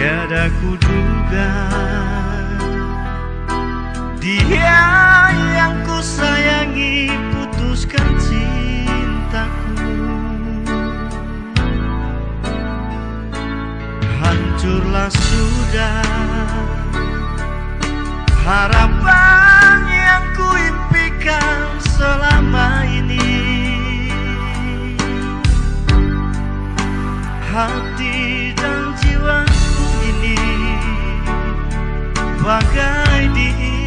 tiada kuduga Dia yang ku sayangi putuskan cintaku. Hancurlah sudah Harapan yang ku impikan selama ini. Hati dan jiwa ini bagai di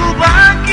ku bangkit